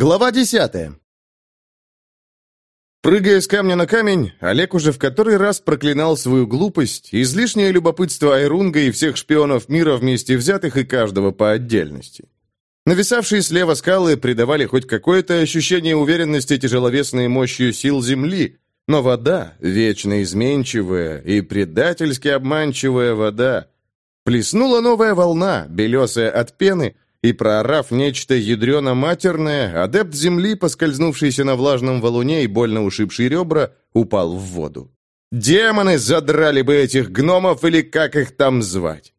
Глава десятая. Прыгая с камня на камень, Олег уже в который раз проклинал свою глупость, излишнее любопытство Айрунга и всех шпионов мира вместе взятых и каждого по отдельности. Нависавшие слева скалы придавали хоть какое-то ощущение уверенности тяжеловесной мощью сил Земли, но вода, вечно изменчивая и предательски обманчивая вода, плеснула новая волна, белесая от пены, и, проорав нечто ядрено-матерное, адепт земли, поскользнувшийся на влажном валуне и больно ушибший ребра, упал в воду. Демоны задрали бы этих гномов или как их там звать.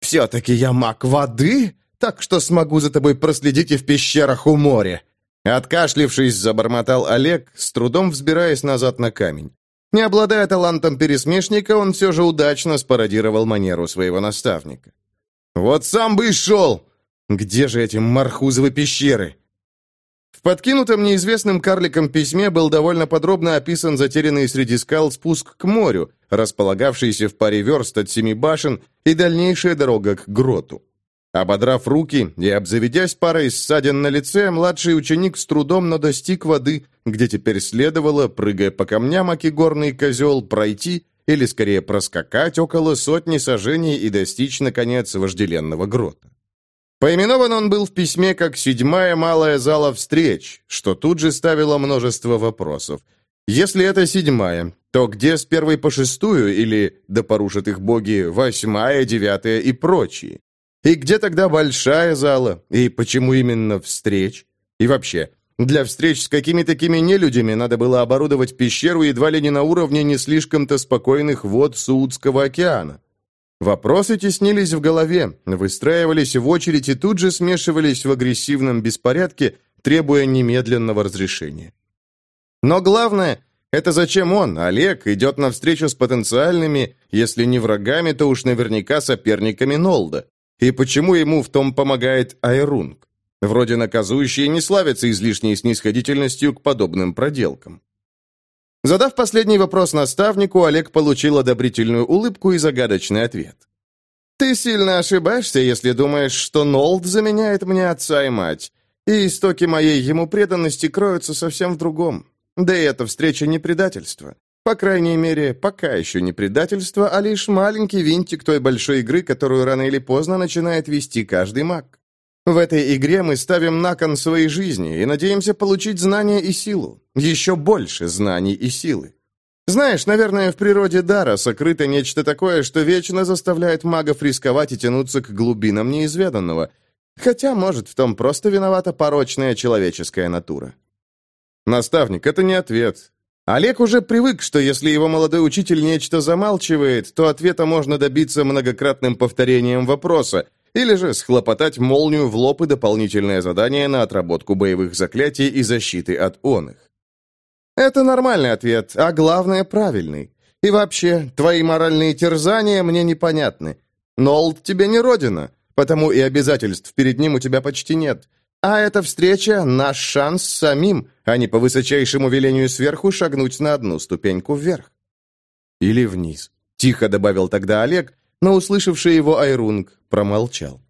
«Все-таки я маг воды, так что смогу за тобой проследить и в пещерах у моря», Откашлившись, забормотал Олег, с трудом взбираясь назад на камень. Не обладая талантом пересмешника, он все же удачно спародировал манеру своего наставника. «Вот сам бы и шел! Где же эти мархузовы пещеры?» В подкинутом неизвестным карликом письме был довольно подробно описан затерянный среди скал спуск к морю, располагавшийся в паре верст от семи башен, и дальнейшая дорога к гроту. Ободрав руки и обзаведясь парой ссадин на лице, младший ученик с трудом, но достиг воды, где теперь следовало, прыгая по камням, аки горный козел, пройти, или скорее проскакать около сотни сажений и достичь, наконец, вожделенного грота. Поименован он был в письме как «седьмая малая зала встреч», что тут же ставило множество вопросов. Если это седьмая, то где с первой по шестую, или, да порушат их боги, восьмая, девятая и прочие? И где тогда большая зала? И почему именно встреч? И вообще, для встреч с какими такими нелюдями надо было оборудовать пещеру едва ли не на уровне не слишком-то спокойных вод Саудского океана? Вопросы теснились в голове, выстраивались в очередь и тут же смешивались в агрессивном беспорядке, требуя немедленного разрешения. Но главное, это зачем он, Олег, идет навстречу с потенциальными, если не врагами, то уж наверняка соперниками Нолда? И почему ему в том помогает Айрунг? Вроде наказующие не славятся излишней снисходительностью к подобным проделкам. Задав последний вопрос наставнику, Олег получил одобрительную улыбку и загадочный ответ. «Ты сильно ошибаешься, если думаешь, что Нолд заменяет мне отца и мать, и истоки моей ему преданности кроются совсем в другом. Да и эта встреча не предательство. По крайней мере, пока еще не предательство, а лишь маленький винтик той большой игры, которую рано или поздно начинает вести каждый маг. В этой игре мы ставим на кон своей жизни и надеемся получить знания и силу. Еще больше знаний и силы. Знаешь, наверное, в природе дара сокрыто нечто такое, что вечно заставляет магов рисковать и тянуться к глубинам неизведанного. Хотя, может, в том просто виновата порочная человеческая натура. Наставник, это не ответ. Олег уже привык, что если его молодой учитель нечто замалчивает, то ответа можно добиться многократным повторением вопроса, или же схлопотать молнию в лоб и дополнительное задание на отработку боевых заклятий и защиты от он их. Это нормальный ответ, а главное правильный. И вообще, твои моральные терзания мне непонятны. Нолд тебе не родина, потому и обязательств перед ним у тебя почти нет. А эта встреча — наш шанс самим, а не по высочайшему велению сверху шагнуть на одну ступеньку вверх. Или вниз. Тихо добавил тогда Олег, но услышавший его Айрунг промолчал.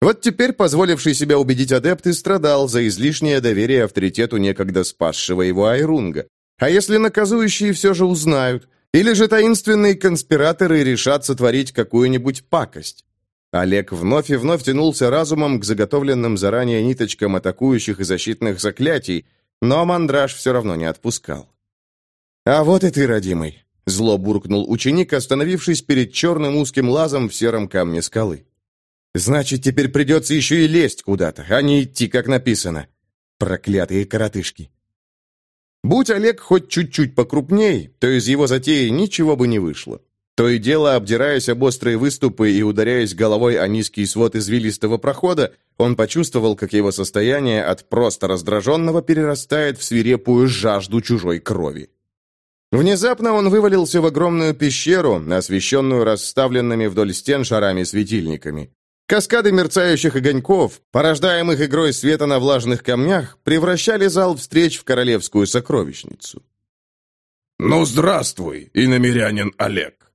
Вот теперь позволивший себя убедить адепт и страдал за излишнее доверие авторитету некогда спасшего его Айрунга. А если наказующие все же узнают? Или же таинственные конспираторы решат сотворить какую-нибудь пакость? Олег вновь и вновь тянулся разумом к заготовленным заранее ниточкам атакующих и защитных заклятий, но мандраж все равно не отпускал. «А вот и ты, родимый!» Зло буркнул ученик, остановившись перед черным узким лазом в сером камне скалы. «Значит, теперь придется еще и лезть куда-то, а не идти, как написано. Проклятые коротышки!» Будь Олег хоть чуть-чуть покрупней, то из его затеи ничего бы не вышло. То и дело, обдираясь об острые выступы и ударяясь головой о низкий свод извилистого прохода, он почувствовал, как его состояние от просто раздраженного перерастает в свирепую жажду чужой крови. Внезапно он вывалился в огромную пещеру, освещенную расставленными вдоль стен шарами-светильниками. Каскады мерцающих огоньков, порождаемых игрой света на влажных камнях, превращали зал встреч в королевскую сокровищницу. «Ну, здравствуй, иномерянин Олег!»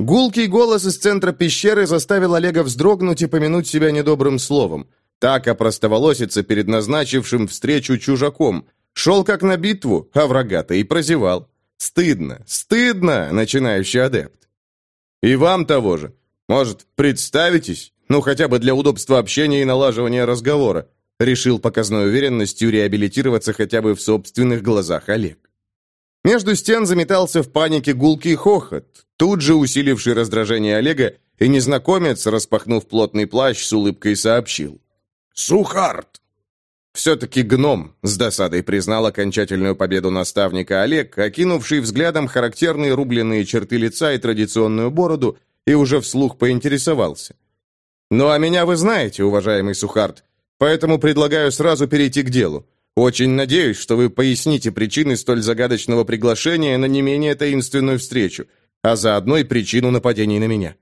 Гулкий голос из центра пещеры заставил Олега вздрогнуть и помянуть себя недобрым словом. Так опростоволосится перед назначившим встречу чужаком. Шел как на битву, а врага-то и прозевал. Стыдно, стыдно, начинающий адепт. И вам того же. Может, представитесь? Ну, хотя бы для удобства общения и налаживания разговора. Решил показной уверенностью реабилитироваться хотя бы в собственных глазах Олег. Между стен заметался в панике гулкий хохот, тут же усиливший раздражение Олега, и незнакомец, распахнув плотный плащ, с улыбкой сообщил. «Сухарт!» Все-таки гном, с досадой признал окончательную победу наставника Олег, окинувший взглядом характерные рубленные черты лица и традиционную бороду, и уже вслух поинтересовался. «Ну а меня вы знаете, уважаемый Сухарт, поэтому предлагаю сразу перейти к делу. Очень надеюсь, что вы поясните причины столь загадочного приглашения на не менее таинственную встречу, а заодно и причину нападений на меня».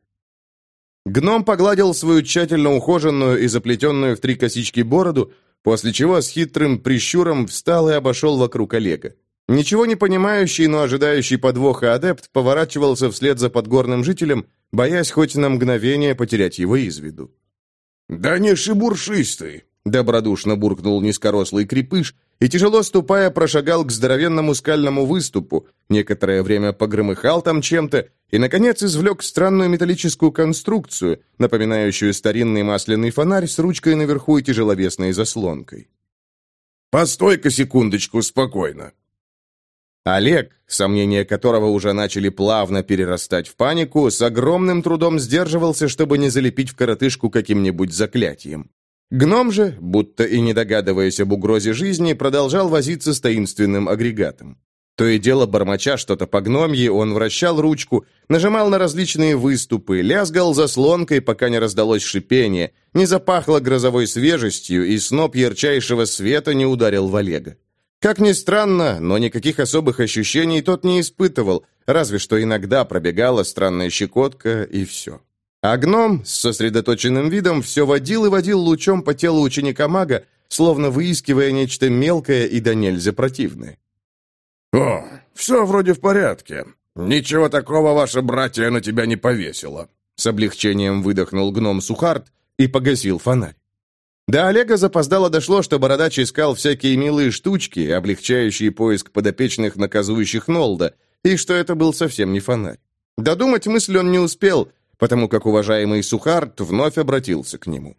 Гном погладил свою тщательно ухоженную и заплетенную в три косички бороду, после чего с хитрым прищуром встал и обошел вокруг Олега. Ничего не понимающий, но ожидающий подвоха адепт поворачивался вслед за подгорным жителем, боясь хоть на мгновение потерять его из виду. «Да не шибуршистый!» Добродушно буркнул низкорослый крепыш и, тяжело ступая, прошагал к здоровенному скальному выступу, некоторое время погромыхал там чем-то и, наконец, извлек странную металлическую конструкцию, напоминающую старинный масляный фонарь с ручкой наверху и тяжеловесной заслонкой. «Постой-ка секундочку, спокойно!» Олег, сомнения которого уже начали плавно перерастать в панику, с огромным трудом сдерживался, чтобы не залепить в коротышку каким-нибудь заклятием. Гном же, будто и не догадываясь об угрозе жизни, продолжал возиться с таинственным агрегатом. То и дело, бормоча что-то по гномье, он вращал ручку, нажимал на различные выступы, лязгал заслонкой, пока не раздалось шипение, не запахло грозовой свежестью, и сноп ярчайшего света не ударил в Олега. Как ни странно, но никаких особых ощущений тот не испытывал, разве что иногда пробегала странная щекотка, и все. А гном с сосредоточенным видом все водил и водил лучом по телу ученика-мага, словно выискивая нечто мелкое и до нельзя противное. «О, все вроде в порядке. Ничего такого ваше братья на тебя не повесило». С облегчением выдохнул гном Сухарт и погасил фонарь. До Олега запоздало дошло, что Бородач искал всякие милые штучки, облегчающие поиск подопечных наказующих Нолда, и что это был совсем не фонарь. Додумать мысль он не успел — потому как уважаемый Сухарт вновь обратился к нему.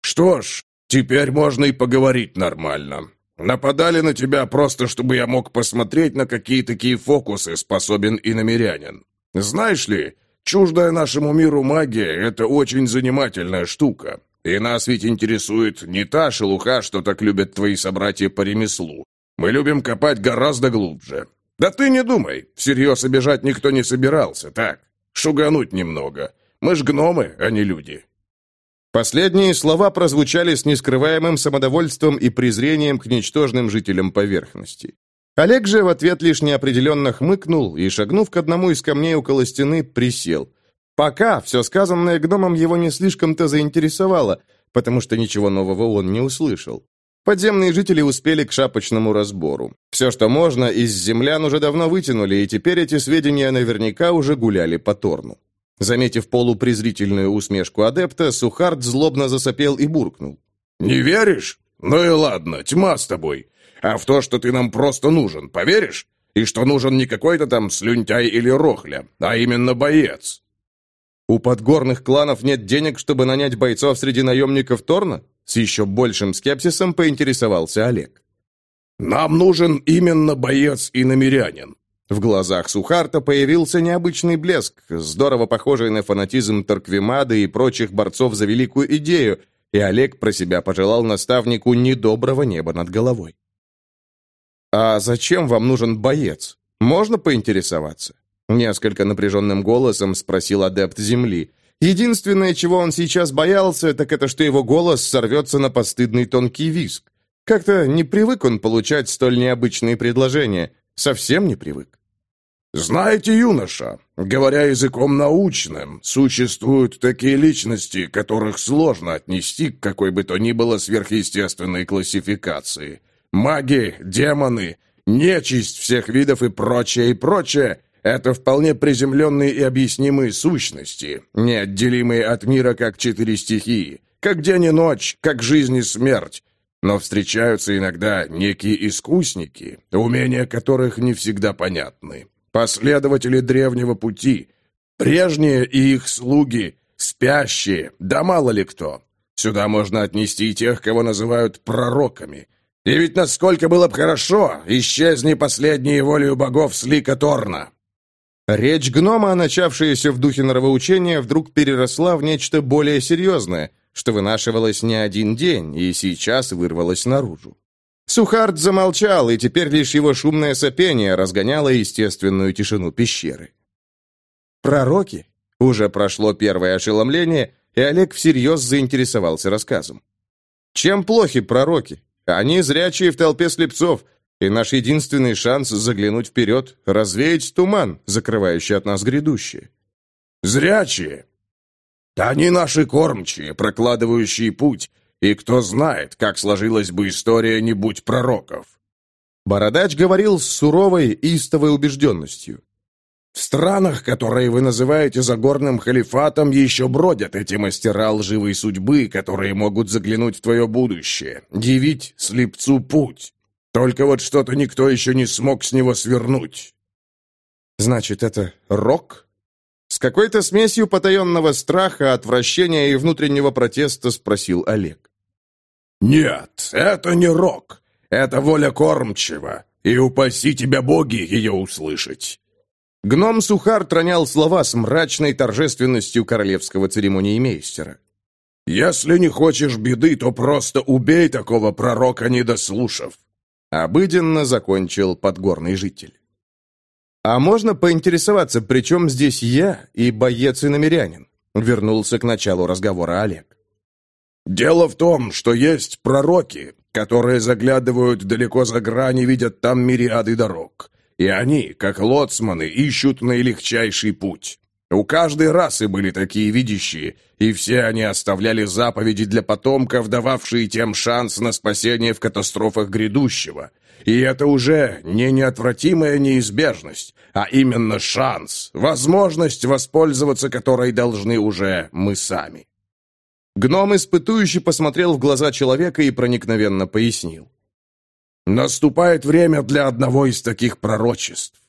«Что ж, теперь можно и поговорить нормально. Нападали на тебя просто, чтобы я мог посмотреть, на какие такие фокусы способен и намерянин. Знаешь ли, чуждая нашему миру магия — это очень занимательная штука. И нас ведь интересует не та шелуха, что так любят твои собратья по ремеслу. Мы любим копать гораздо глубже. Да ты не думай, всерьез обижать никто не собирался, так? Шугануть немного. Мы ж гномы, а не люди». Последние слова прозвучали с нескрываемым самодовольством и презрением к ничтожным жителям поверхности. Олег же в ответ лишь неопределенно хмыкнул и, шагнув к одному из камней около стены, присел. Пока все сказанное гномом его не слишком-то заинтересовало, потому что ничего нового он не услышал. Подземные жители успели к шапочному разбору. Все, что можно, из землян уже давно вытянули, и теперь эти сведения наверняка уже гуляли по Торну. Заметив полупрезрительную усмешку адепта, Сухард злобно засопел и буркнул. «Не веришь? Ну и ладно, тьма с тобой. А в то, что ты нам просто нужен, поверишь? И что нужен не какой-то там слюнтяй или рохля, а именно боец». «У подгорных кланов нет денег, чтобы нанять бойцов среди наемников Торна?» С еще большим скепсисом поинтересовался Олег. «Нам нужен именно боец и намерянин». В глазах Сухарта появился необычный блеск, здорово похожий на фанатизм Торквемада и прочих борцов за великую идею, и Олег про себя пожелал наставнику недоброго неба над головой. «А зачем вам нужен боец? Можно поинтересоваться?» Несколько напряженным голосом спросил адепт Земли, Единственное, чего он сейчас боялся, так это что его голос сорвется на постыдный тонкий виск. Как-то не привык он получать столь необычные предложения. Совсем не привык. «Знаете, юноша, говоря языком научным, существуют такие личности, которых сложно отнести к какой бы то ни было сверхъестественной классификации. Маги, демоны, нечисть всех видов и прочее, и прочее это вполне приземленные и объяснимые сущности, неотделимые от мира как четыре стихии. как день и ночь, как жизнь и смерть. Но встречаются иногда некие искусники, умения которых не всегда понятны. Последователи древнего пути, прежние и их слуги, спящие, да мало ли кто. Сюда можно отнести и тех, кого называют пророками. И ведь насколько было бы хорошо, исчезни последние волею богов с лика Торна. Речь гнома, начавшаяся в духе нравоучения, вдруг переросла в нечто более серьезное, что вынашивалось не один день и сейчас вырвалось наружу. Сухард замолчал, и теперь лишь его шумное сопение разгоняло естественную тишину пещеры. «Пророки?» Уже прошло первое ошеломление, и Олег всерьез заинтересовался рассказом. «Чем плохи пророки? Они зрячие в толпе слепцов, и наш единственный шанс заглянуть вперед — развеять туман, закрывающий от нас грядущее». «Зрячие? Они наши кормчие, прокладывающие путь, и кто знает, как сложилась бы история, не будь пророков». Бородач говорил с суровой, истовой убежденностью. В странах, которые вы называете загорным халифатом, еще бродят эти мастера лживой судьбы, которые могут заглянуть в твое будущее, явить слепцу путь. Только вот что-то никто еще не смог с него свернуть. Значит, это рок? С какой-то смесью потаенного страха, отвращения и внутреннего протеста спросил Олег. «Нет, это не рок. Это воля кормчего, и упаси тебя боги ее услышать». Гном Сухар тронял слова с мрачной торжественностью королевского церемониймейстера. «Если не хочешь беды, то просто убей такого пророка, не дослушав. Обыденно закончил подгорный житель. «А можно поинтересоваться, при чем здесь я и боец и намерянин?» Вернулся к началу разговора Олег. «Дело в том, что есть пророки, которые заглядывают далеко за грани, видят там мириады дорог. И они, как лоцманы, ищут наилегчайший путь. У каждой расы были такие видящие, и все они оставляли заповеди для потомков, дававшие тем шанс на спасение в катастрофах грядущего. И это уже не неотвратимая неизбежность, а именно шанс, возможность воспользоваться которой должны уже мы сами. Гном испытующий посмотрел в глаза человека и проникновенно пояснил. «Наступает время для одного из таких пророчеств».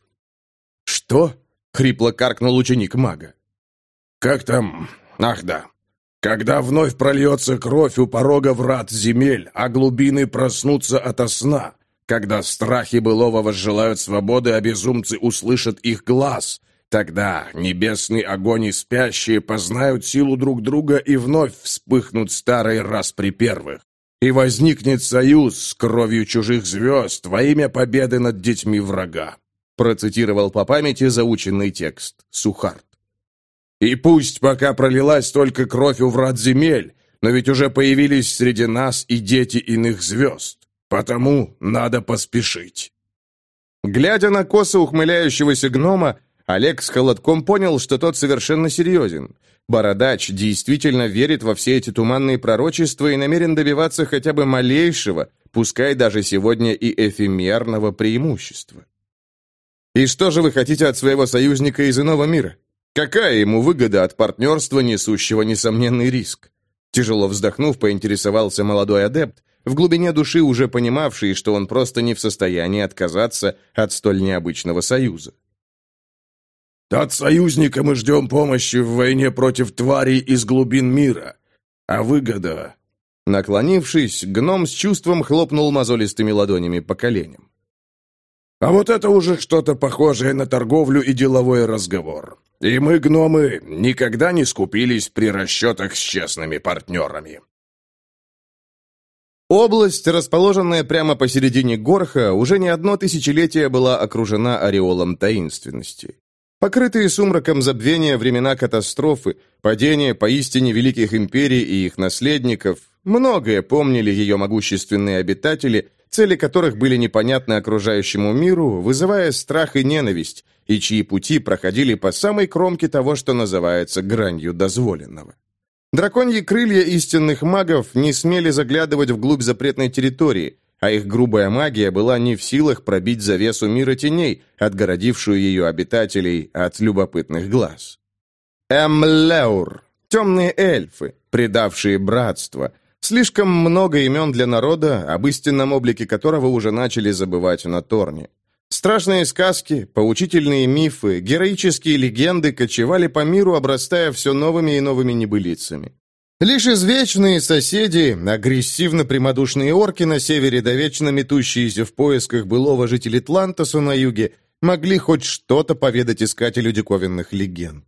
«Что?» — хрипло каркнул ученик мага. «Как там? Ах да. Когда вновь прольется кровь у порога врат земель, а глубины проснутся ото сна, когда страхи былого возжелают свободы, а безумцы услышат их глаз, тогда небесный огонь и спящие познают силу друг друга и вновь вспыхнут старый раз при первых. И возникнет союз с кровью чужих звезд во имя победы над детьми врага процитировал по памяти заученный текст Сухарт. «И пусть пока пролилась только кровь у врат земель, но ведь уже появились среди нас и дети иных звезд, потому надо поспешить». Глядя на косо ухмыляющегося гнома, Олег с холодком понял, что тот совершенно серьезен. Бородач действительно верит во все эти туманные пророчества и намерен добиваться хотя бы малейшего, пускай даже сегодня и эфемерного преимущества. И что же вы хотите от своего союзника из иного мира? Какая ему выгода от партнерства, несущего несомненный риск? Тяжело вздохнув, поинтересовался молодой адепт, в глубине души уже понимавший, что он просто не в состоянии отказаться от столь необычного союза. «От союзника мы ждем помощи в войне против тварей из глубин мира. А выгода...» Наклонившись, гном с чувством хлопнул мозолистыми ладонями по коленям. А вот это уже что-то похожее на торговлю и деловой разговор. И мы, гномы, никогда не скупились при расчетах с честными партнерами. Область, расположенная прямо посередине Горха, уже не одно тысячелетие была окружена ореолом таинственности. Покрытые сумраком забвения времена катастрофы, падения поистине великих империй и их наследников, многое помнили ее могущественные обитатели – цели которых были непонятны окружающему миру, вызывая страх и ненависть, и чьи пути проходили по самой кромке того, что называется гранью дозволенного. Драконьи крылья истинных магов не смели заглядывать вглубь запретной территории, а их грубая магия была не в силах пробить завесу мира теней, отгородившую ее обитателей от любопытных глаз. Эмлеур, темные эльфы, предавшие братство. Слишком много имен для народа, об истинном облике которого уже начали забывать на Торне. Страшные сказки, поучительные мифы, героические легенды кочевали по миру, обрастая все новыми и новыми небылицами. Лишь извечные соседи, агрессивно-прямодушные орки на севере да вечно метущиеся в поисках былого жителей Тлантоса на юге, могли хоть что-то поведать искателю диковинных легенд.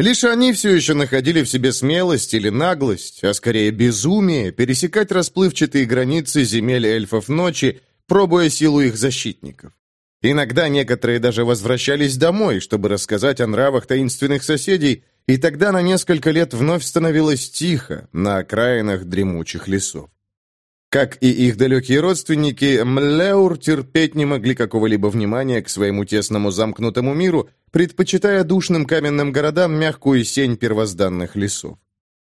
Лишь они все еще находили в себе смелость или наглость, а скорее безумие, пересекать расплывчатые границы земель эльфов ночи, пробуя силу их защитников. Иногда некоторые даже возвращались домой, чтобы рассказать о нравах таинственных соседей, и тогда на несколько лет вновь становилось тихо на окраинах дремучих лесов. Как и их далекие родственники, Млеур терпеть не могли какого-либо внимания к своему тесному замкнутому миру, предпочитая душным каменным городам мягкую сень первозданных лесов.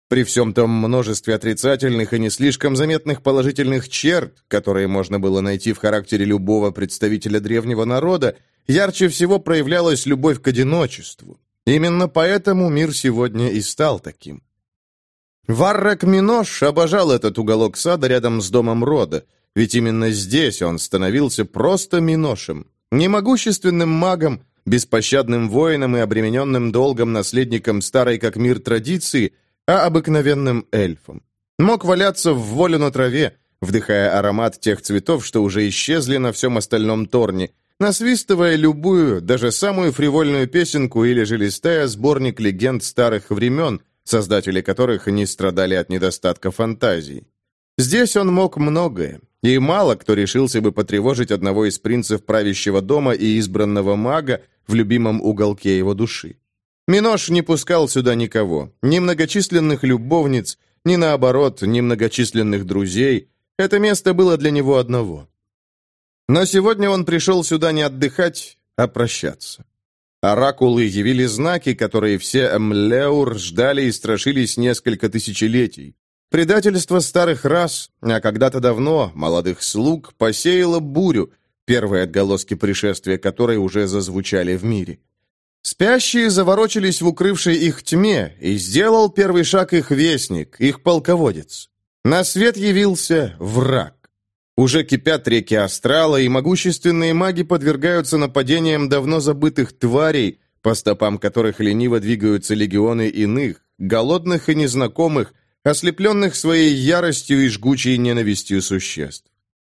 При всем том множестве отрицательных и не слишком заметных положительных черт, которые можно было найти в характере любого представителя древнего народа, ярче всего проявлялась любовь к одиночеству. Именно поэтому мир сегодня и стал таким. Варрак Минош обожал этот уголок сада рядом с домом рода, ведь именно здесь он становился просто Миношем, немогущественным магом, беспощадным воином и обремененным долгом наследником старой как мир традиции, а обыкновенным эльфом. Мог валяться в волю на траве, вдыхая аромат тех цветов, что уже исчезли на всем остальном торне, насвистывая любую, даже самую фривольную песенку или же листая сборник легенд старых времен – создатели которых не страдали от недостатка фантазии. Здесь он мог многое, и мало кто решился бы потревожить одного из принцев правящего дома и избранного мага в любимом уголке его души. Минош не пускал сюда никого, ни многочисленных любовниц, ни наоборот, ни многочисленных друзей. Это место было для него одного. Но сегодня он пришел сюда не отдыхать, а прощаться. Оракулы явили знаки, которые все Млеур ждали и страшились несколько тысячелетий. Предательство старых рас, а когда-то давно молодых слуг, посеяло бурю, первые отголоски пришествия которой уже зазвучали в мире. Спящие заворочились в укрывшей их тьме, и сделал первый шаг их вестник, их полководец. На свет явился враг. Уже кипят реки Астрала, и могущественные маги подвергаются нападениям давно забытых тварей, по стопам которых лениво двигаются легионы иных, голодных и незнакомых, ослепленных своей яростью и жгучей ненавистью существ.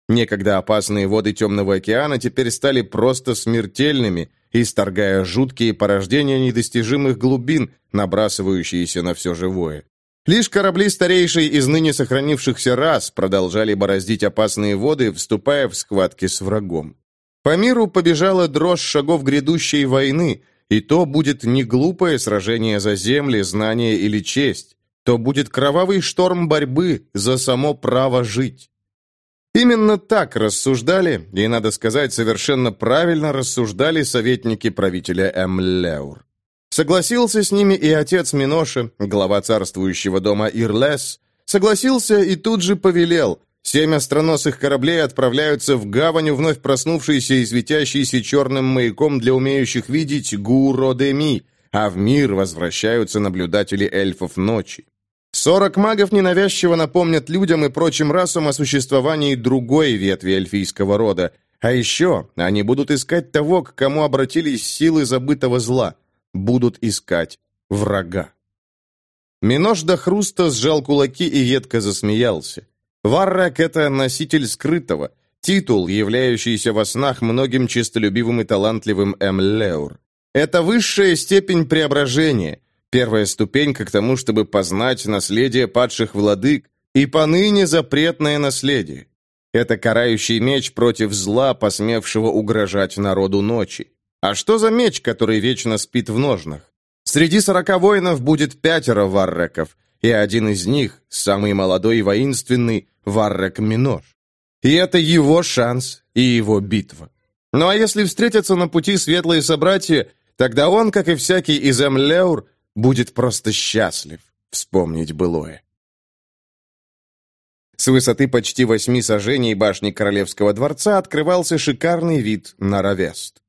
Некогда опасные воды Темного океана теперь стали просто смертельными, исторгая жуткие порождения недостижимых глубин, набрасывающиеся на все живое. Лишь корабли старейшей из ныне сохранившихся рас продолжали бороздить опасные воды, вступая в схватки с врагом. По миру побежала дрожь шагов грядущей войны, и то будет не глупое сражение за земли, знания или честь, то будет кровавый шторм борьбы за само право жить. Именно так рассуждали, и, надо сказать, совершенно правильно рассуждали советники правителя Эмлеур. Согласился с ними и отец Миноша, глава царствующего дома Ирлес, согласился и тут же повелел. Семь остроносых кораблей отправляются в гавань, вновь проснувшейся и светящейся черным маяком для умеющих видеть Гуродеми, а в мир возвращаются наблюдатели эльфов ночи. Сорок магов ненавязчиво напомнят людям и прочим расам о существовании другой ветви эльфийского рода, а еще они будут искать того, к кому обратились силы забытого зла – будут искать врага. Минош до хруста сжал кулаки и едко засмеялся. Варрак — это носитель скрытого, титул, являющийся во снах многим честолюбивым и талантливым Эмлеур. Это высшая степень преображения, первая ступенька к тому, чтобы познать наследие падших владык, и поныне запретное наследие. Это карающий меч против зла, посмевшего угрожать народу ночи. А что за меч, который вечно спит в ножнах? Среди сорока воинов будет пятеро варреков, и один из них, самый молодой и воинственный, варрек Минош. И это его шанс и его битва. Ну а если встретятся на пути светлые собратья, тогда он, как и всякий из Эмлеур, будет просто счастлив вспомнить былое. С высоты почти восьми сажений башни Королевского дворца открывался шикарный вид на Равест.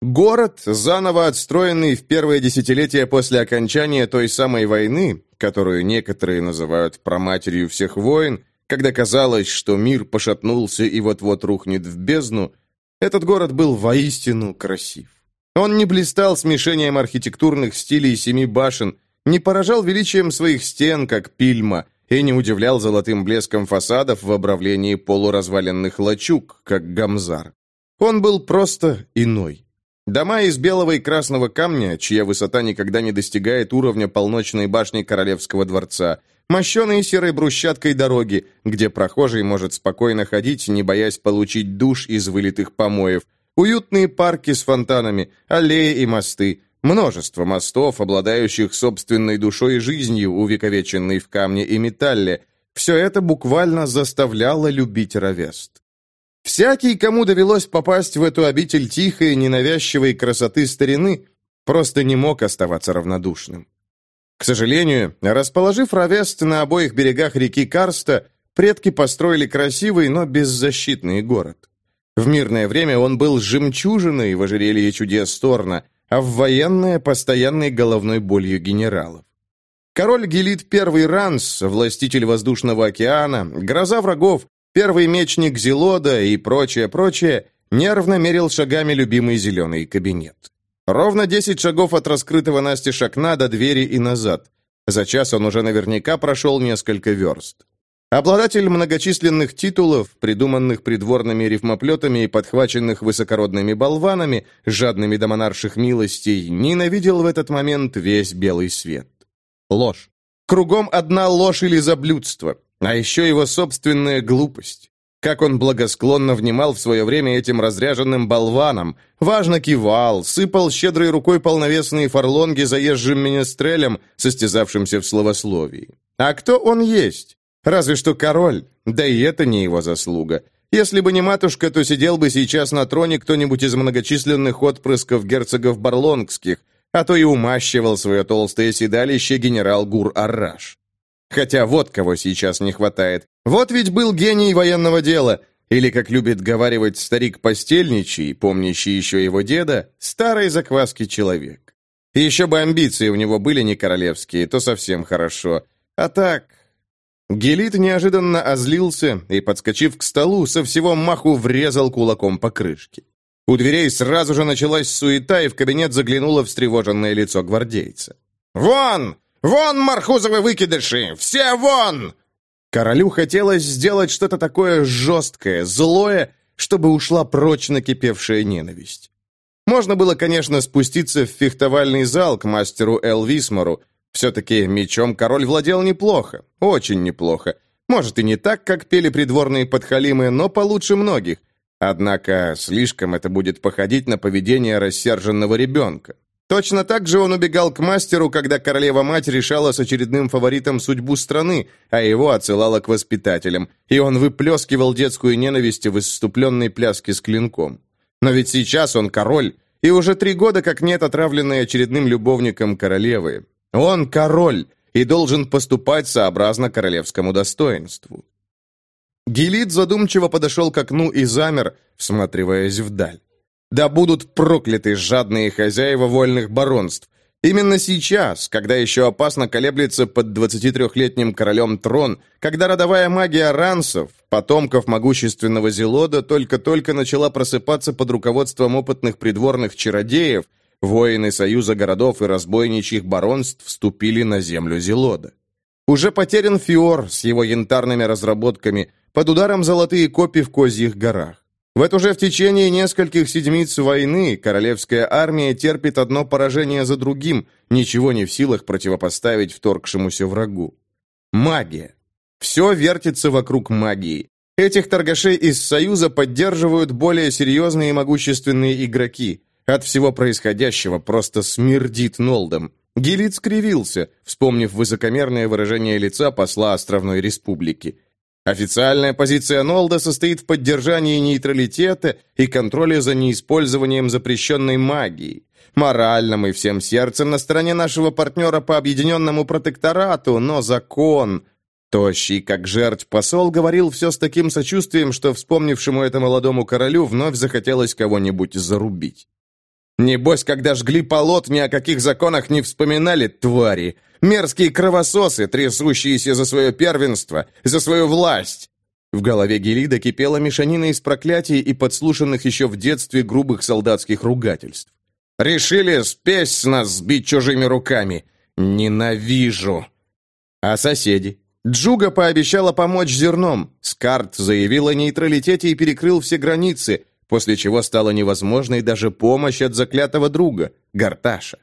Город, заново отстроенный в первое десятилетие после окончания той самой войны, которую некоторые называют проматерью всех войн, когда казалось, что мир пошатнулся и вот-вот рухнет в бездну, этот город был воистину красив. Он не блистал смешением архитектурных стилей семи башен, не поражал величием своих стен, как пильма, и не удивлял золотым блеском фасадов в обравлении полуразваленных лачуг, как гамзар. Он был просто иной. Дома из белого и красного камня, чья высота никогда не достигает уровня полночной башни Королевского дворца, мощеные серой брусчаткой дороги, где прохожий может спокойно ходить, не боясь получить душ из вылитых помоев, уютные парки с фонтанами, аллеи и мосты, множество мостов, обладающих собственной душой и жизнью, увековеченной в камне и металле, все это буквально заставляло любить Равест. Всякий, кому довелось попасть в эту обитель тихой, ненавязчивой красоты старины, просто не мог оставаться равнодушным. К сожалению, расположив Равест на обоих берегах реки Карста, предки построили красивый, но беззащитный город. В мирное время он был жемчужиной в ожерелье чудес Торна, а в военное – постоянной головной болью генералов. Король Гелит I Ранс, властитель воздушного океана, гроза врагов, Первый мечник Зелода и прочее-прочее нервно мерил шагами любимый зеленый кабинет. Ровно десять шагов от раскрытого настежь окна до двери и назад. За час он уже наверняка прошел несколько верст. Обладатель многочисленных титулов, придуманных придворными рифмоплетами и подхваченных высокородными болванами, жадными до монарших милостей, ненавидел в этот момент весь белый свет. Ложь. Кругом одна ложь или заблюдство. А еще его собственная глупость. Как он благосклонно внимал в свое время этим разряженным болванам, важно кивал, сыпал щедрой рукой полновесные фарлонги заезжим министрелем, состязавшимся в словословии. А кто он есть? Разве что король, да и это не его заслуга. Если бы не матушка, то сидел бы сейчас на троне кто-нибудь из многочисленных отпрысков герцогов Барлонгских, а то и умащивал свое толстое седалище генерал Гур-Арраш. Хотя вот кого сейчас не хватает. Вот ведь был гений военного дела. Или, как любит говаривать старик постельничий, помнящий еще его деда, старой закваски человек. И еще бы амбиции у него были не королевские, то совсем хорошо. А так... Гелит неожиданно озлился и, подскочив к столу, со всего маху врезал кулаком по крышке. У дверей сразу же началась суета, и в кабинет заглянуло встревоженное лицо гвардейца. «Вон! «Вон, мархузовы выкидыши! Все вон!» Королю хотелось сделать что-то такое жесткое, злое, чтобы ушла прочь накипевшая ненависть. Можно было, конечно, спуститься в фехтовальный зал к мастеру Эл Висмору. Все-таки мечом король владел неплохо, очень неплохо. Может, и не так, как пели придворные подхалимы, но получше многих. Однако слишком это будет походить на поведение рассерженного ребенка. Точно так же он убегал к мастеру, когда королева-мать решала с очередным фаворитом судьбу страны, а его отсылала к воспитателям, и он выплескивал детскую ненависть в исступленной пляске с клинком. Но ведь сейчас он король, и уже три года как нет отравленной очередным любовником королевы. Он король и должен поступать сообразно королевскому достоинству. Гелит задумчиво подошел к окну и замер, всматриваясь вдаль. Да будут прокляты жадные хозяева вольных баронств. Именно сейчас, когда еще опасно колеблется под 23-летним королем трон, когда родовая магия рансов, потомков могущественного Зелода, только-только начала просыпаться под руководством опытных придворных чародеев, воины Союза городов и разбойничьих баронств вступили на землю Зелода. Уже потерян Фиор с его янтарными разработками, под ударом золотые копии в Козьих горах. Вот уже в течение нескольких седмиц войны королевская армия терпит одно поражение за другим, ничего не в силах противопоставить вторгшемуся врагу. Магия. Все вертится вокруг магии. Этих торгашей из Союза поддерживают более серьезные и могущественные игроки. От всего происходящего просто смердит Нолдом. Гелит скривился, вспомнив высокомерное выражение лица посла Островной Республики. Официальная позиция Нолда состоит в поддержании нейтралитета и контроле за неиспользованием запрещенной магии. Морально мы всем сердцем на стороне нашего партнера по объединенному протекторату, но закон... Тощий, как жертв посол, говорил все с таким сочувствием, что вспомнившему это молодому королю вновь захотелось кого-нибудь зарубить. Небось, когда жгли полот, ни о каких законах не вспоминали, твари. Мерзкие кровососы, трясущиеся за свое первенство, за свою власть. В голове Гелида кипела мешанина из проклятий и подслушанных еще в детстве грубых солдатских ругательств. «Решили спесь с нас сбить чужими руками! Ненавижу!» А соседи? Джуга пообещала помочь зерном. Скарт заявил о нейтралитете и перекрыл все границы, после чего стала невозможной даже помощь от заклятого друга, Гарташа.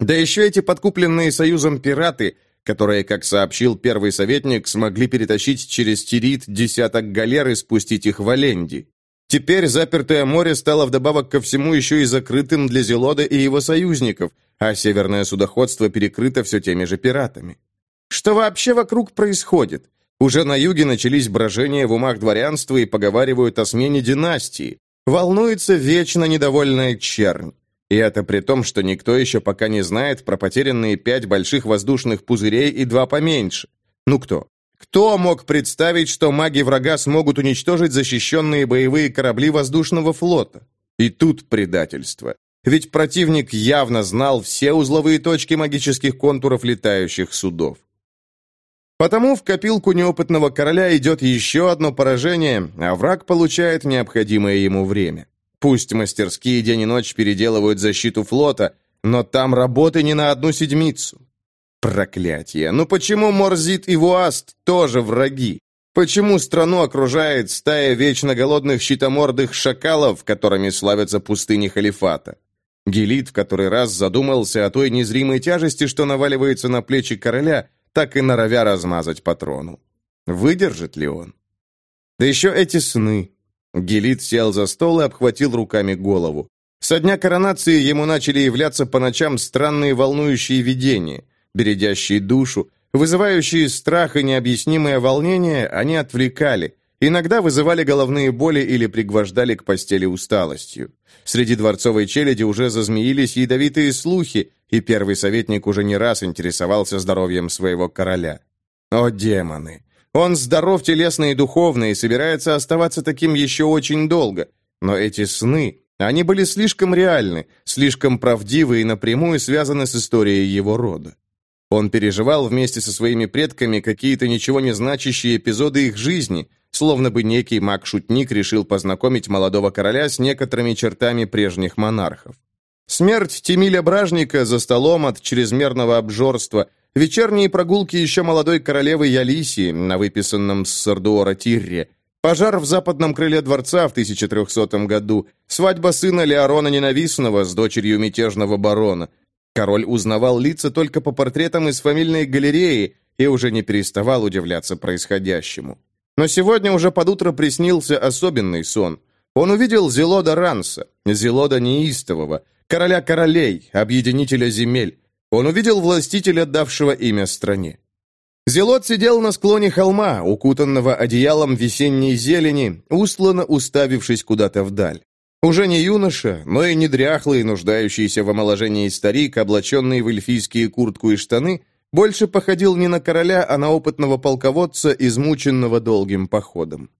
Да еще эти подкупленные союзом пираты, которые, как сообщил первый советник, смогли перетащить через Тирит десяток галер и спустить их в Оленди. Теперь запертое море стало вдобавок ко всему еще и закрытым для Зелода и его союзников, а северное судоходство перекрыто все теми же пиратами. Что вообще вокруг происходит? Уже на юге начались брожения в умах дворянства и поговаривают о смене династии. Волнуется вечно недовольная чернь. И это при том, что никто еще пока не знает про потерянные пять больших воздушных пузырей и два поменьше. Ну кто? Кто мог представить, что маги врага смогут уничтожить защищенные боевые корабли воздушного флота? И тут предательство. Ведь противник явно знал все узловые точки магических контуров летающих судов. Потому в копилку неопытного короля идет еще одно поражение, а враг получает необходимое ему время. Пусть мастерские день и ночь переделывают защиту флота, но там работы не на одну седмицу. Проклятие! Ну почему Морзит и Вуаст тоже враги? Почему страну окружает стая вечно голодных щитомордых шакалов, которыми славятся пустыни халифата? Гелит в который раз задумался о той незримой тяжести, что наваливается на плечи короля – так и норовя размазать патрону. Выдержит ли он? Да еще эти сны. Гелит сел за стол и обхватил руками голову. Со дня коронации ему начали являться по ночам странные волнующие видения, бередящие душу, вызывающие страх и необъяснимое волнение, они отвлекали, иногда вызывали головные боли или пригвождали к постели усталостью. Среди дворцовой челяди уже зазмеились ядовитые слухи, и первый советник уже не раз интересовался здоровьем своего короля. О, демоны! Он здоров телесно и духовно и собирается оставаться таким еще очень долго. Но эти сны, они были слишком реальны, слишком правдивы и напрямую связаны с историей его рода. Он переживал вместе со своими предками какие-то ничего не значащие эпизоды их жизни, словно бы некий маг-шутник решил познакомить молодого короля с некоторыми чертами прежних монархов. Смерть Тимиля Бражника за столом от чрезмерного обжорства, вечерние прогулки еще молодой королевы Ялисии на выписанном с Сардуора Тирре, пожар в западном крыле дворца в 1300 году, свадьба сына Леорона Ненавистного с дочерью мятежного барона. Король узнавал лица только по портретам из фамильной галереи и уже не переставал удивляться происходящему. Но сегодня уже под утро приснился особенный сон. Он увидел Зелода Ранса, Зелода Неистового, короля королей, объединителя земель. Он увидел властителя, давшего имя стране. Зелот сидел на склоне холма, укутанного одеялом весенней зелени, устланно уставившись куда-то вдаль. Уже не юноша, но и не дряхлый, нуждающийся в омоложении старик, облаченный в эльфийские куртку и штаны, больше походил не на короля, а на опытного полководца, измученного долгим походом.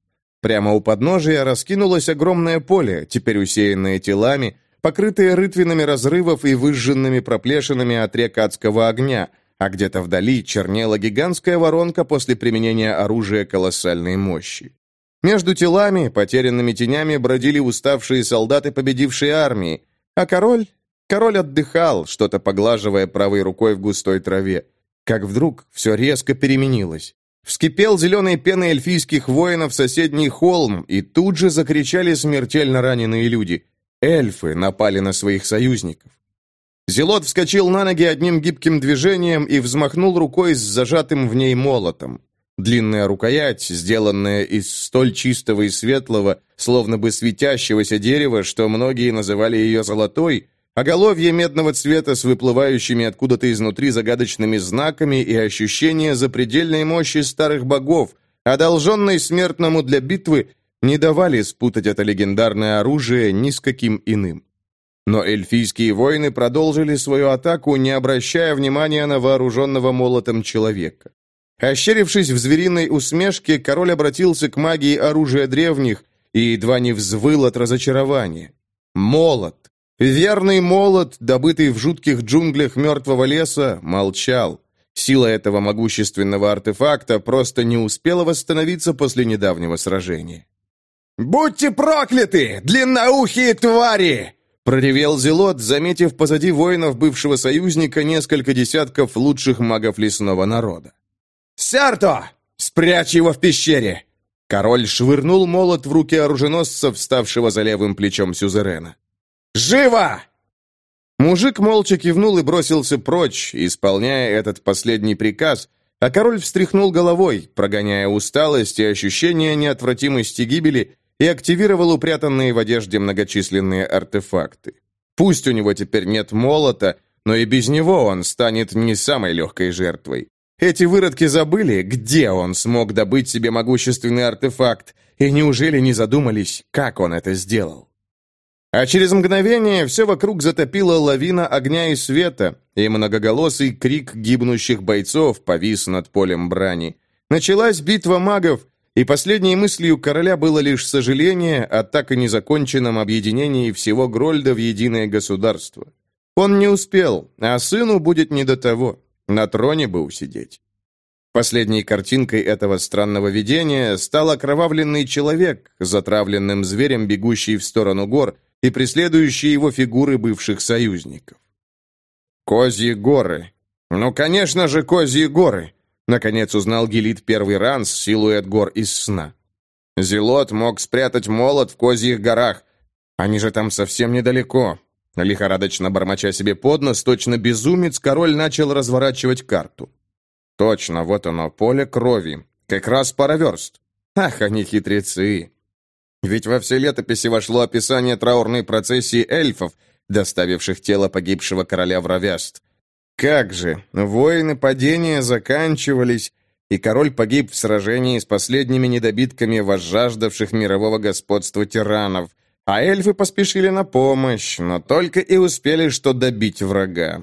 Прямо у подножия раскинулось огромное поле, теперь усеянное телами, покрытые рытвинами разрывов и выжженными проплешинами от рек адского огня, а где-то вдали чернела гигантская воронка после применения оружия колоссальной мощи. Между телами, потерянными тенями, бродили уставшие солдаты победившей армии, а король... Король отдыхал, что-то поглаживая правой рукой в густой траве. Как вдруг все резко переменилось. Вскипел зеленой пеной эльфийских воинов соседний холм, и тут же закричали смертельно раненые люди. Эльфы напали на своих союзников. Зелот вскочил на ноги одним гибким движением и взмахнул рукой с зажатым в ней молотом. Длинная рукоять, сделанная из столь чистого и светлого, словно бы светящегося дерева, что многие называли ее золотой, оголовье медного цвета с выплывающими откуда-то изнутри загадочными знаками и ощущение запредельной мощи старых богов, одолженной смертному для битвы не давали спутать это легендарное оружие ни с каким иным. Но эльфийские воины продолжили свою атаку, не обращая внимания на вооруженного молотом человека. Ощерившись в звериной усмешке, король обратился к магии оружия древних и едва не взвыл от разочарования. Молот! Верный молот, добытый в жутких джунглях мертвого леса, молчал. Сила этого могущественного артефакта просто не успела восстановиться после недавнего сражения. «Будьте прокляты, длинноухие твари!» Проревел Зелот, заметив позади воинов бывшего союзника несколько десятков лучших магов лесного народа. «Сярто! Спрячь его в пещере!» Король швырнул молот в руки оруженосца, вставшего за левым плечом Сюзерена. «Живо!» Мужик молча кивнул и бросился прочь, исполняя этот последний приказ, а король встряхнул головой, прогоняя усталость и ощущение неотвратимости гибели, и активировал упрятанные в одежде многочисленные артефакты. Пусть у него теперь нет молота, но и без него он станет не самой легкой жертвой. Эти выродки забыли, где он смог добыть себе могущественный артефакт, и неужели не задумались, как он это сделал? А через мгновение все вокруг затопила лавина огня и света, и многоголосый крик гибнущих бойцов повис над полем брани. Началась битва магов, и последней мыслью короля было лишь сожаление о так и незаконченном объединении всего Грольда в единое государство. Он не успел, а сыну будет не до того, на троне бы усидеть. Последней картинкой этого странного видения стал окровавленный человек, затравленным зверем, бегущий в сторону гор, и преследующие его фигуры бывших союзников. «Козьи горы! Ну, конечно же, Козьи горы!» Наконец узнал Гелит первый ранс, силуэт гор из сна. Зелот мог спрятать молот в Козьих горах. Они же там совсем недалеко. Лихорадочно бормоча себе под нос, точно безумец, король начал разворачивать карту. Точно, вот оно, поле крови. Как раз пара верст. Ах, они хитрецы. Ведь во все летописи вошло описание траурной процессии эльфов, доставивших тело погибшего короля в Равяст. Как же, воины падения заканчивались, и король погиб в сражении с последними недобитками возжаждавших мирового господства тиранов, а эльфы поспешили на помощь, но только и успели что добить врага.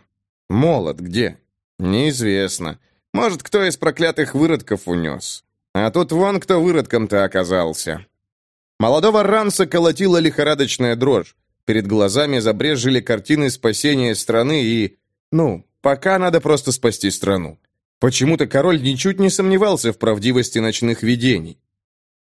Молот где? Неизвестно. Может, кто из проклятых выродков унес. А тут вон кто выродком-то оказался. Молодого Ранса колотила лихорадочная дрожь. Перед глазами забрежили картины спасения страны и... Ну, пока надо просто спасти страну. Почему-то король ничуть не сомневался в правдивости ночных видений.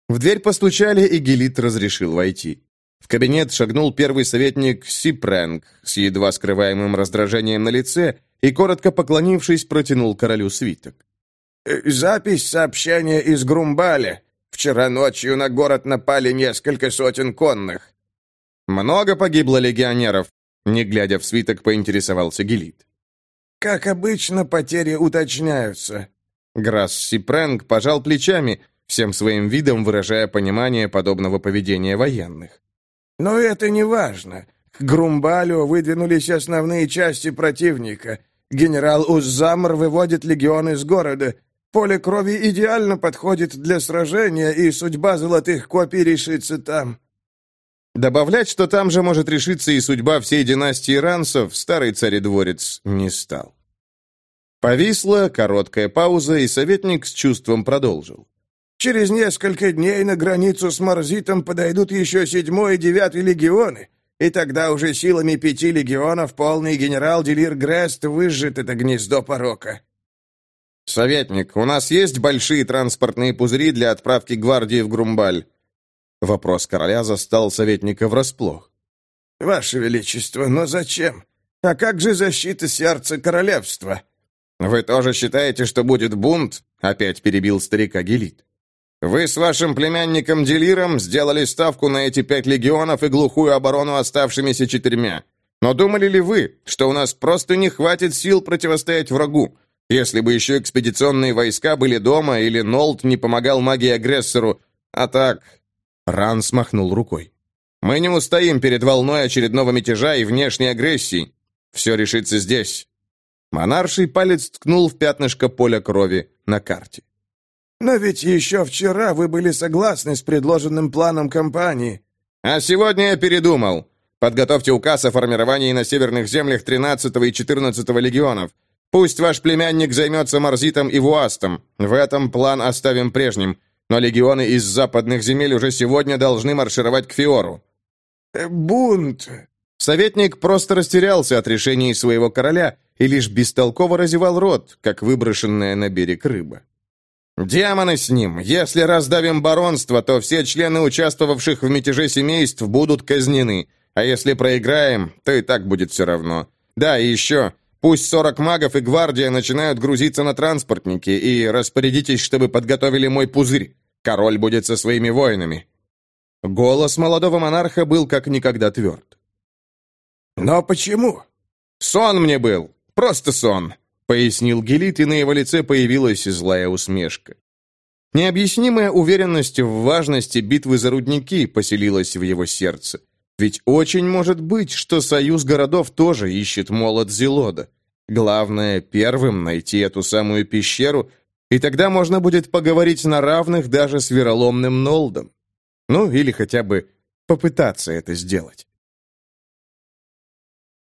В дверь постучали, и Гелит разрешил войти. В кабинет шагнул первый советник Сипрэнг с едва скрываемым раздражением на лице и, коротко поклонившись, протянул королю свиток. «Э, «Запись сообщения из Грумбаля. Вчера ночью на город напали несколько сотен конных». «Много погибло легионеров?» Не глядя в свиток, поинтересовался Гелит. «Как обычно, потери уточняются». Грасс Сипрэнг пожал плечами, всем своим видом выражая понимание подобного поведения военных. «Но это не важно. К Грумбалю выдвинулись основные части противника. Генерал Уззамр выводит легион из города. Поле крови идеально подходит для сражения, и судьба золотых копий решится там». Добавлять, что там же может решиться и судьба всей династии Рансов, старый царедворец не стал. Повисла короткая пауза, и советник с чувством продолжил. «Через несколько дней на границу с Марзитом подойдут еще седьмой и девятый легионы, и тогда уже силами пяти легионов полный генерал Делир Грест выжжет это гнездо порока». «Советник, у нас есть большие транспортные пузыри для отправки гвардии в Грумбаль?» Вопрос короля застал советника врасплох. «Ваше Величество, но зачем? А как же защита сердца королевства?» «Вы тоже считаете, что будет бунт?» — опять перебил старика Гелит. «Вы с вашим племянником Делиром сделали ставку на эти пять легионов и глухую оборону оставшимися четырьмя. Но думали ли вы, что у нас просто не хватит сил противостоять врагу? Если бы еще экспедиционные войска были дома или Нолт не помогал магии-агрессору, а так...» Ран смахнул рукой. «Мы не устоим перед волной очередного мятежа и внешней агрессии. Все решится здесь». Монарший палец ткнул в пятнышко поля крови на карте. «Но ведь еще вчера вы были согласны с предложенным планом кампании». «А сегодня я передумал. Подготовьте указ о формировании на северных землях 13 и 14 легионов. Пусть ваш племянник займется Марзитом и Вуастом. В этом план оставим прежним. Но легионы из западных земель уже сегодня должны маршировать к Фиору». Э, «Бунт!» Советник просто растерялся от решений своего короля и лишь бестолково разевал рот, как выброшенная на берег рыба. «Демоны с ним! Если раздавим баронство, то все члены участвовавших в мятеже семейств будут казнены, а если проиграем, то и так будет все равно. Да, и еще, пусть сорок магов и гвардия начинают грузиться на транспортники, и распорядитесь, чтобы подготовили мой пузырь. Король будет со своими воинами». Голос молодого монарха был как никогда тверд. «Но почему?» «Сон мне был. Просто сон», — пояснил Гелит, и на его лице появилась злая усмешка. Необъяснимая уверенность в важности битвы за рудники поселилась в его сердце. Ведь очень может быть, что союз городов тоже ищет молот Зелода. Главное, первым найти эту самую пещеру, и тогда можно будет поговорить на равных даже с вероломным Нолдом. Ну, или хотя бы попытаться это сделать.